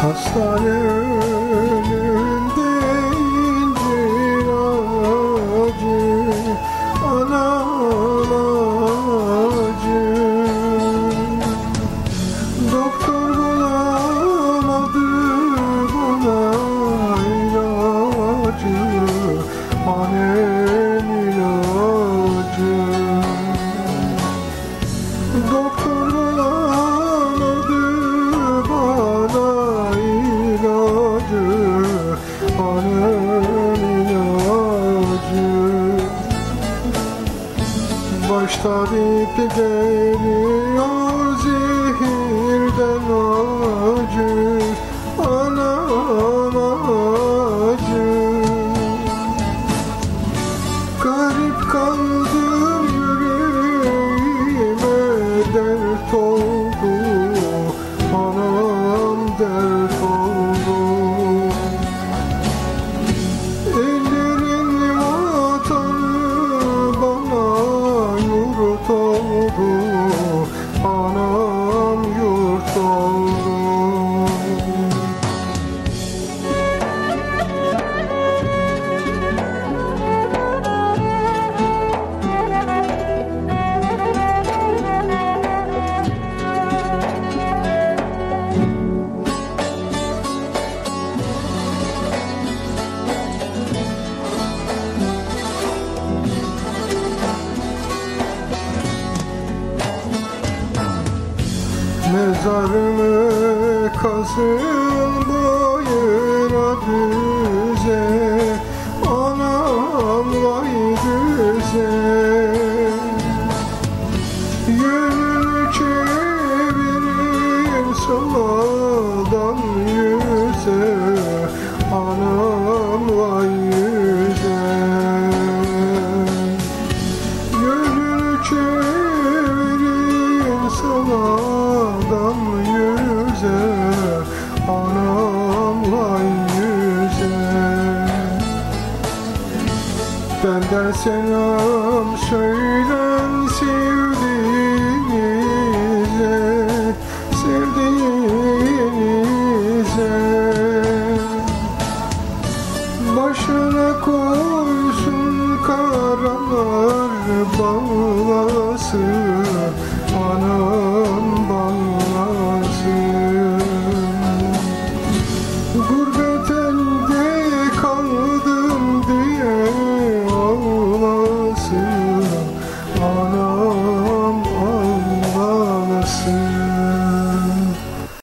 Hastane Başta ip geliyor zehirden acı. Anam acı. Garip kaldım yüreğime dert oldu. Anam dert Mezarımı kazın boyuna düze Anam vay düze Yönünü çevirin sağdan yüze Anam vay yüze Yönünü çevirin sağdan yüze Anam vay yüze Benden selam söylen sevdiğinize Sevdiğinize. Başına koysun karalar bağlasın